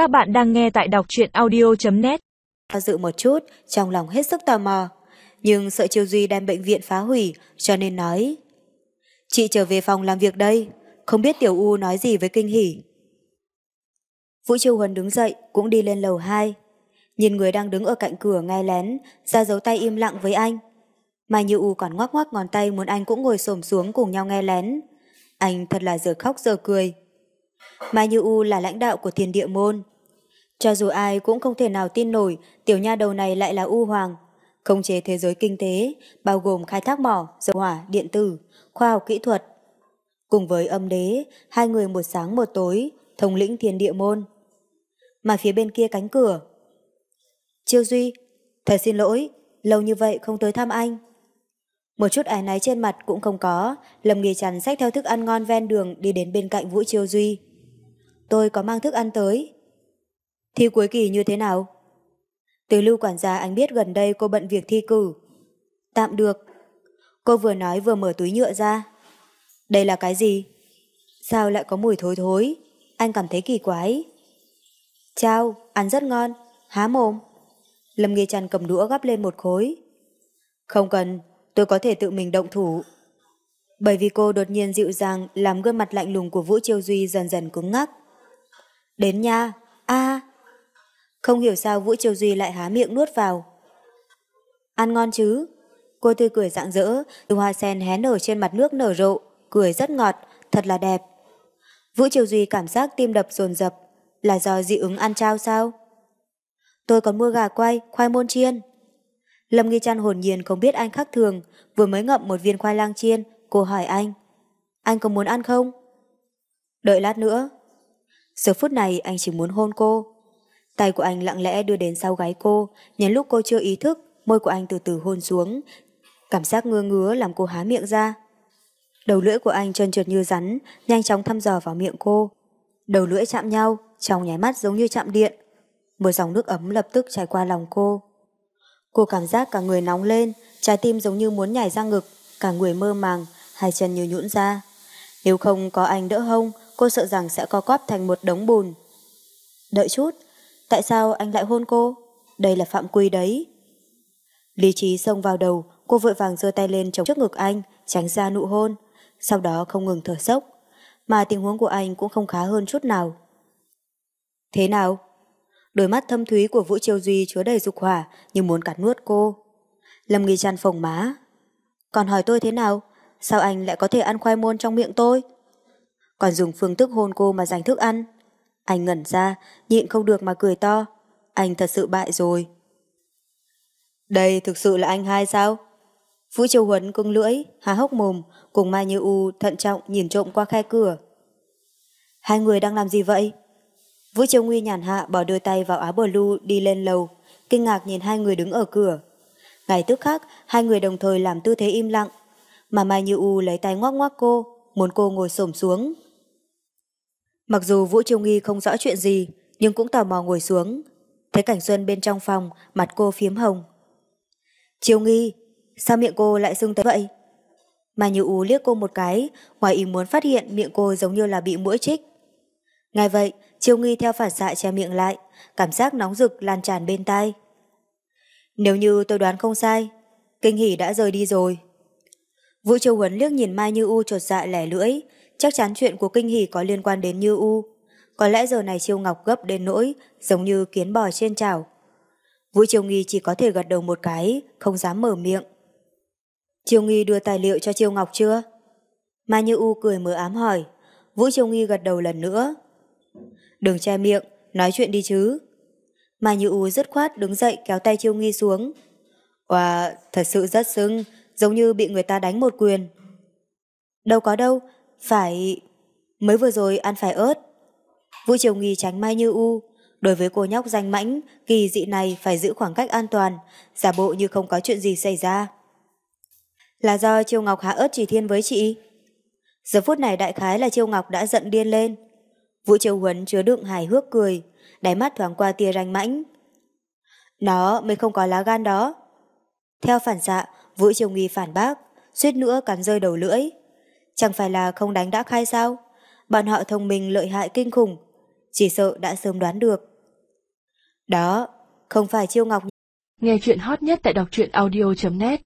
Các bạn đang nghe tại đọc truyện audio.net Dự một chút, trong lòng hết sức tò mò. Nhưng sợ Triều Duy đem bệnh viện phá hủy, cho nên nói. Chị trở về phòng làm việc đây, không biết Tiểu U nói gì với Kinh Hỷ. Vũ Triều Huân đứng dậy, cũng đi lên lầu 2. Nhìn người đang đứng ở cạnh cửa ngay lén, ra dấu tay im lặng với anh. Mai Như U còn ngoắc ngoắc ngón tay muốn anh cũng ngồi xổm xuống cùng nhau nghe lén. Anh thật là giờ khóc giờ cười. Mai Như U là lãnh đạo của thiên địa môn. Cho dù ai cũng không thể nào tin nổi tiểu nha đầu này lại là U Hoàng. Khống chế thế giới kinh tế, bao gồm khai thác mỏ, dầu hỏa, điện tử, khoa học kỹ thuật. Cùng với âm đế, hai người một sáng một tối, thống lĩnh thiên địa môn. Mà phía bên kia cánh cửa. Chiêu Duy, thật xin lỗi, lâu như vậy không tới thăm anh. Một chút ái náy trên mặt cũng không có, Lâm Nghi Trần xách theo thức ăn ngon ven đường đi đến bên cạnh Vũ Chiêu Duy. Tôi có mang thức ăn tới. Thi cuối kỳ như thế nào? Từ lưu quản gia anh biết gần đây cô bận việc thi cử. Tạm được. Cô vừa nói vừa mở túi nhựa ra. Đây là cái gì? Sao lại có mùi thối thối? Anh cảm thấy kỳ quái. Chao, ăn rất ngon. Há mồm. Lâm Nghi Trần cầm đũa gắp lên một khối. Không cần, tôi có thể tự mình động thủ. Bởi vì cô đột nhiên dịu dàng làm gương mặt lạnh lùng của Vũ Chiêu Duy dần dần cứng ngắc. Đến nha, không hiểu sao Vũ Triều Duy lại há miệng nuốt vào. Ăn ngon chứ? Cô tươi cười rạng rỡ, từ hoa sen hé nở trên mặt nước nở rộ, cười rất ngọt, thật là đẹp. Vũ Triều Duy cảm giác tim đập dồn dập, là do dị ứng ăn trao sao? Tôi còn mua gà quay, khoai môn chiên. Lâm Nghi Trăn hồn nhiên không biết anh khác thường, vừa mới ngậm một viên khoai lang chiên, cô hỏi anh. Anh có muốn ăn không? Đợi lát nữa. Giờ phút này anh chỉ muốn hôn cô. Tay của anh lặng lẽ đưa đến sau gáy cô, nhấn lúc cô chưa ý thức, môi của anh từ từ hôn xuống. Cảm giác ngứa ngứa làm cô há miệng ra. Đầu lưỡi của anh trơn trượt như rắn, nhanh chóng thăm dò vào miệng cô. Đầu lưỡi chạm nhau, trong nháy mắt giống như chạm điện. Một dòng nước ấm lập tức chảy qua lòng cô. Cô cảm giác cả người nóng lên, trái tim giống như muốn nhảy ra ngực, cả người mơ màng, hai chân như nhũn ra. Nếu không có anh đỡ hông, cô sợ rằng sẽ co cóp thành một đống bùn. Đợi chút, tại sao anh lại hôn cô? Đây là phạm quy đấy. Lý trí xông vào đầu, cô vội vàng giơ tay lên chống trước ngực anh, tránh ra nụ hôn, sau đó không ngừng thở sốc, mà tình huống của anh cũng không khá hơn chút nào. Thế nào? Đôi mắt thâm thúy của Vũ Triều Duy chứa đầy dục hỏa như muốn cắn nuốt cô. Lâm Nghi chăn phồng má. Còn hỏi tôi thế nào? Sao anh lại có thể ăn khoai môn trong miệng tôi? còn dùng phương thức hôn cô mà giành thức ăn. Anh ngẩn ra, nhịn không được mà cười to. Anh thật sự bại rồi. Đây thực sự là anh hai sao? Vũ Triều Huấn cưng lưỡi, há hốc mồm, cùng Mai Như U thận trọng nhìn trộm qua khe cửa. Hai người đang làm gì vậy? Vũ Triều Nguy nhàn hạ bỏ đôi tay vào áo bờ lưu đi lên lầu, kinh ngạc nhìn hai người đứng ở cửa. Ngày tức khắc, hai người đồng thời làm tư thế im lặng, mà Mai Như U lấy tay ngoắc ngoắc cô, muốn cô ngồi xổm xuống. Mặc dù Vũ Trung Nghi không rõ chuyện gì, nhưng cũng tò mò ngồi xuống. Thấy Cảnh Xuân bên trong phòng, mặt cô phiếm hồng. Triều Nghi, sao miệng cô lại sưng tới vậy? Mà như ú liếc cô một cái, ngoài ý muốn phát hiện miệng cô giống như là bị mũi chích Ngay vậy, Triều Nghi theo phản xạ che miệng lại, cảm giác nóng rực lan tràn bên tai. Nếu như tôi đoán không sai, kinh hỉ đã rời đi rồi. Vũ Châu Huấn liếc nhìn Mai Như U trột dạ lẻ lưỡi, chắc chắn chuyện của kinh hỉ có liên quan đến Như U. Có lẽ giờ này Chiêu Ngọc gấp đến nỗi, giống như kiến bò trên chảo. Vũ chiêu Nghi chỉ có thể gật đầu một cái, không dám mở miệng. chiêu Nghi đưa tài liệu cho chiêu Ngọc chưa? mà Như U cười mờ ám hỏi. Vũ chiêu Nghi gật đầu lần nữa. Đừng che miệng, nói chuyện đi chứ. mà Như U dứt khoát đứng dậy kéo tay chiêu Nghi xuống. Wow, thật sự rất sưng, giống như bị người ta đánh một quyền. Đâu có đâu, phải... Mới vừa rồi ăn phải ớt. Vũ Triều Nghi tránh Mai Như U. Đối với cô nhóc danh mãnh, kỳ dị này phải giữ khoảng cách an toàn, giả bộ như không có chuyện gì xảy ra. Là do Triều Ngọc hạ ớt chỉ thiên với chị. Giờ phút này đại khái là Triều Ngọc đã giận điên lên. Vũ Triều Huấn chứa đựng hài hước cười, đáy mắt thoáng qua tia ranh mãnh. Nó mới không có lá gan đó. Theo phản xạ, Vũ Triều Nghi phản bác, suýt nữa cắn rơi đầu lưỡi. Chẳng phải là không đánh đã khai sao? Bọn họ thông minh lợi hại kinh khủng. chỉ sợ đã sớm đoán được. Đó, không phải Chiêu Ngọc. Nghe chuyện hot nhất tại đọc truyện audio.net